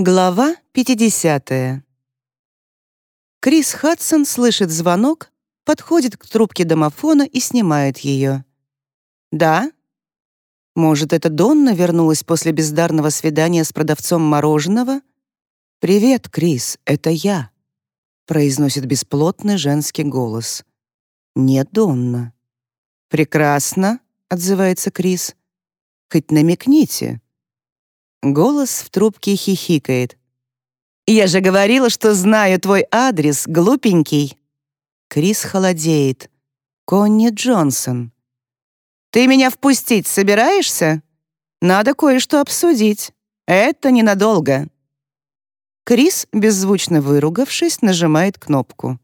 Глава 50. Крис Хадсон слышит звонок, подходит к трубке домофона и снимает ее. «Да?» Может, это Донна вернулась после бездарного свидания с продавцом мороженого? «Привет, Крис, это я», — произносит бесплотный женский голос. «Не Донна». «Прекрасно», — отзывается Крис. «Хоть намекните». Голос в трубке хихикает. «Я же говорила, что знаю твой адрес, глупенький!» Крис холодеет. «Конни Джонсон». «Ты меня впустить собираешься? Надо кое-что обсудить. Это ненадолго». Крис, беззвучно выругавшись, нажимает кнопку.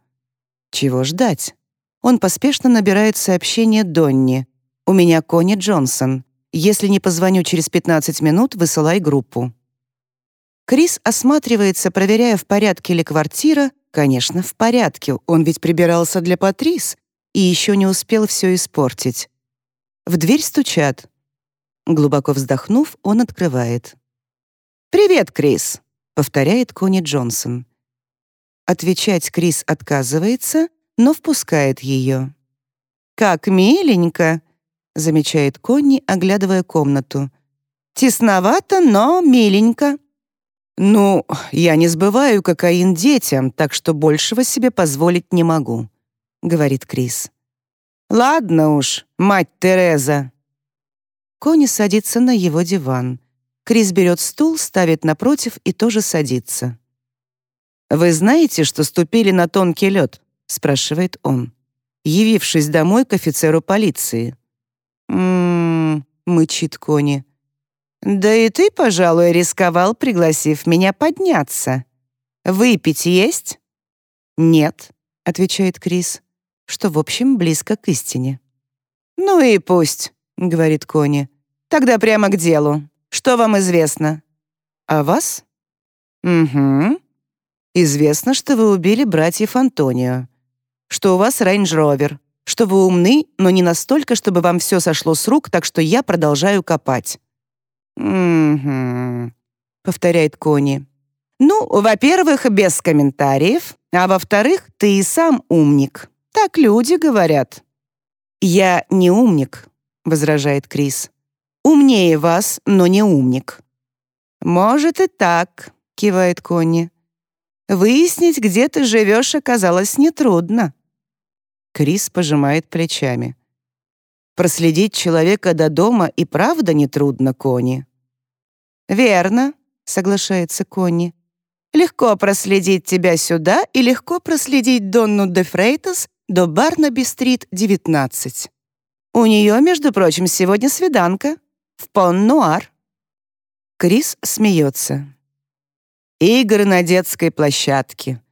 Чего ждать? Он поспешно набирает сообщение Донни. «У меня Конни Джонсон. Если не позвоню через 15 минут, высылай группу». Крис осматривается, проверяя, в порядке ли квартира. Конечно, в порядке, он ведь прибирался для Патрис и еще не успел все испортить. В дверь стучат. Глубоко вздохнув, он открывает. «Привет, Крис», — повторяет Кони Джонсон. Отвечать Крис отказывается, но впускает ее. «Как миленько», — замечает Конни, оглядывая комнату. «Тесновато, но миленько». «Ну, я не сбываю кокаин детям, так что большего себе позволить не могу», — говорит Крис. «Ладно уж, мать Тереза». Конни садится на его диван. Крис берет стул, ставит напротив и тоже садится. «Вы знаете, что ступили на тонкий лед?» — спрашивает он, явившись домой к офицеру полиции. «М-м-м», мычит Кони. «Да и ты, пожалуй, рисковал, пригласив меня подняться. Выпить есть?» «Нет», — отвечает Крис, что, в общем, близко к истине. «Ну и пусть», — говорит Кони. «Тогда прямо к делу. Что вам известно?» «А вас?» «Угу. Известно, что вы убили братьев Антонио, что у вас рейндж-ровер, что вы умны, но не настолько, чтобы вам все сошло с рук, так что я продолжаю копать». «Угу», — повторяет Кони. «Ну, во-первых, без комментариев, а во-вторых, ты и сам умник. Так люди говорят». «Я не умник», — возражает Крис. «Умнее вас, но не умник». «Может и так», — кивает Конни. «Выяснить, где ты живешь, оказалось нетрудно». Крис пожимает плечами. Проследить человека до дома и правда нетрудно, Кони. «Верно», — соглашается Кони. «Легко проследить тебя сюда и легко проследить Донну де Фрейтас до Барнаби-стрит, 19. У нее, между прочим, сегодня свиданка в Пон-Нуар». Крис смеется. «Игры на детской площадке.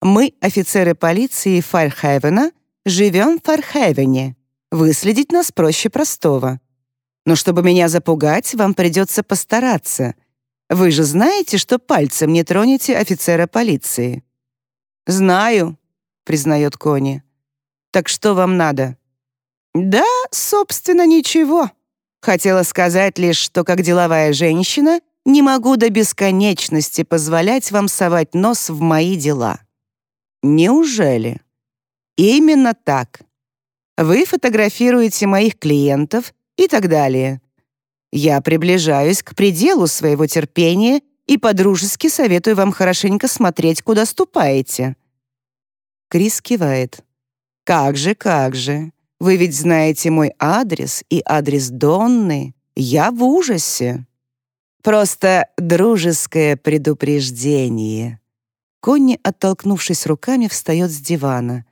Мы, офицеры полиции Фархевена, Живем в Фархевене. Выследить нас проще простого. Но чтобы меня запугать, вам придется постараться. Вы же знаете, что пальцем не тронете офицера полиции?» «Знаю», — признает Кони. «Так что вам надо?» «Да, собственно, ничего. Хотела сказать лишь, что как деловая женщина не могу до бесконечности позволять вам совать нос в мои дела». «Неужели?» Именно так. Вы фотографируете моих клиентов и так далее. Я приближаюсь к пределу своего терпения и подружески советую вам хорошенько смотреть, куда ступаете». Крис кивает. «Как же, как же. Вы ведь знаете мой адрес и адрес Донны. Я в ужасе». «Просто дружеское предупреждение». Конни, оттолкнувшись руками, встает с дивана.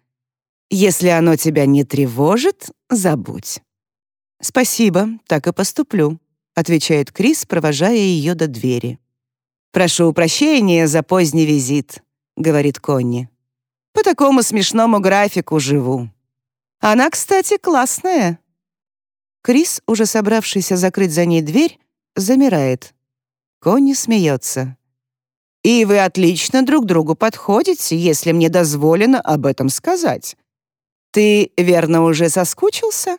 Если оно тебя не тревожит, забудь». «Спасибо, так и поступлю», — отвечает Крис, провожая ее до двери. «Прошу прощения за поздний визит», — говорит Конни. «По такому смешному графику живу. Она, кстати, классная». Крис, уже собравшийся закрыть за ней дверь, замирает. Конни смеется. «И вы отлично друг другу подходите, если мне дозволено об этом сказать. Ты, верно, уже соскучился?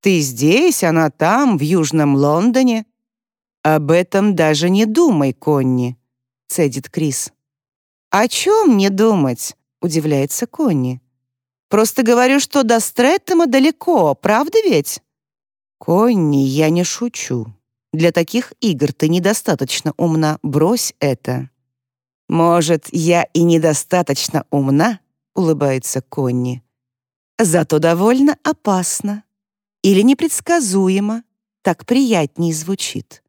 Ты здесь, она там, в Южном Лондоне. Об этом даже не думай, Конни. цедит Крис. «О чем не думать?» — удивляется Конни. «Просто говорю, что до Стрэттема далеко, правда ведь?» «Конни, я не шучу. Для таких игр ты недостаточно умна, брось это». «Может, я и недостаточно умна?» — улыбается Конни. «Зато довольно опасно. Или непредсказуемо. Так приятней звучит.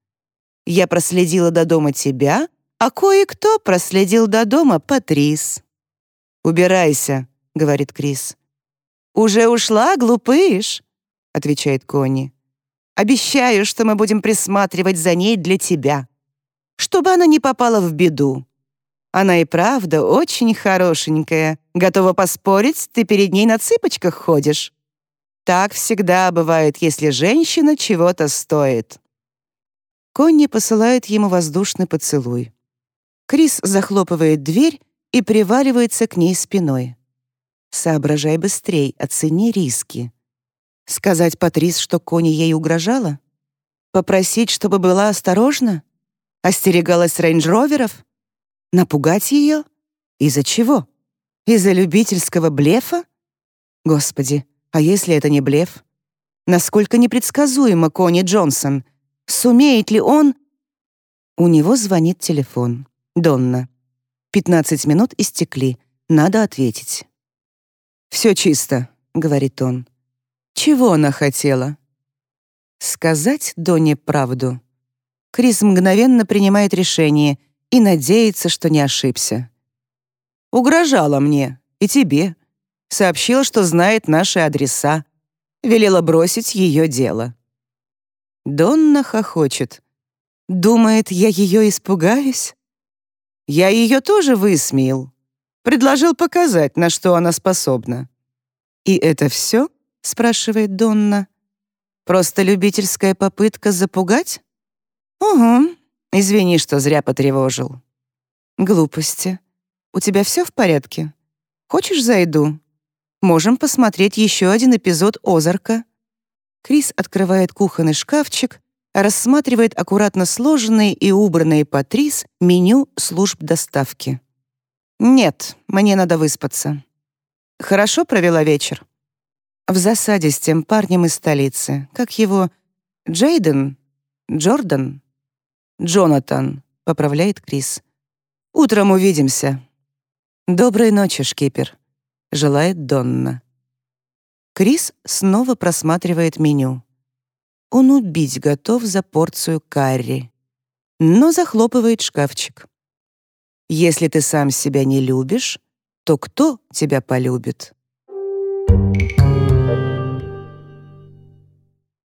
Я проследила до дома тебя, а кое-кто проследил до дома Патрис». «Убирайся», — говорит Крис. «Уже ушла, глупыш?» — отвечает Конни. «Обещаю, что мы будем присматривать за ней для тебя, чтобы она не попала в беду. Она и правда очень хорошенькая. Готова поспорить, ты перед ней на цыпочках ходишь. Так всегда бывает, если женщина чего-то стоит». Конни посылает ему воздушный поцелуй. Крис захлопывает дверь и приваливается к ней спиной. Соображай быстрей, оцени риски. Сказать Патрис, что Кони ей угрожала? Попросить, чтобы была осторожна? Остерегалась рейндж-роверов? Напугать ее? Из-за чего? Из-за любительского блефа? Господи, а если это не блеф? Насколько непредсказуемо Кони Джонсон? Сумеет ли он? У него звонит телефон. Донна. «Пятнадцать минут истекли. Надо ответить». «Все чисто», — говорит он. «Чего она хотела?» Сказать Донне правду. Крис мгновенно принимает решение и надеется, что не ошибся. «Угрожала мне и тебе. Сообщила, что знает наши адреса. Велела бросить ее дело». Донна хохочет. «Думает, я ее испугаюсь?» Я ее тоже высмеял. Предложил показать, на что она способна. «И это все?» — спрашивает Донна. «Просто любительская попытка запугать?» «Угу. Извини, что зря потревожил». «Глупости. У тебя все в порядке? Хочешь, зайду? Можем посмотреть еще один эпизод «Озарка». Крис открывает кухонный шкафчик рассматривает аккуратно сложенные и убранные Патрис меню служб доставки. «Нет, мне надо выспаться». «Хорошо провела вечер?» «В засаде с тем парнем из столицы. Как его? Джейден? Джордан?» «Джонатан», — поправляет Крис. «Утром увидимся». «Доброй ночи, шкипер», — желает Донна. Крис снова просматривает меню. Он убить готов за порцию карри. Но захлопывает шкафчик. Если ты сам себя не любишь, то кто тебя полюбит? Thank you.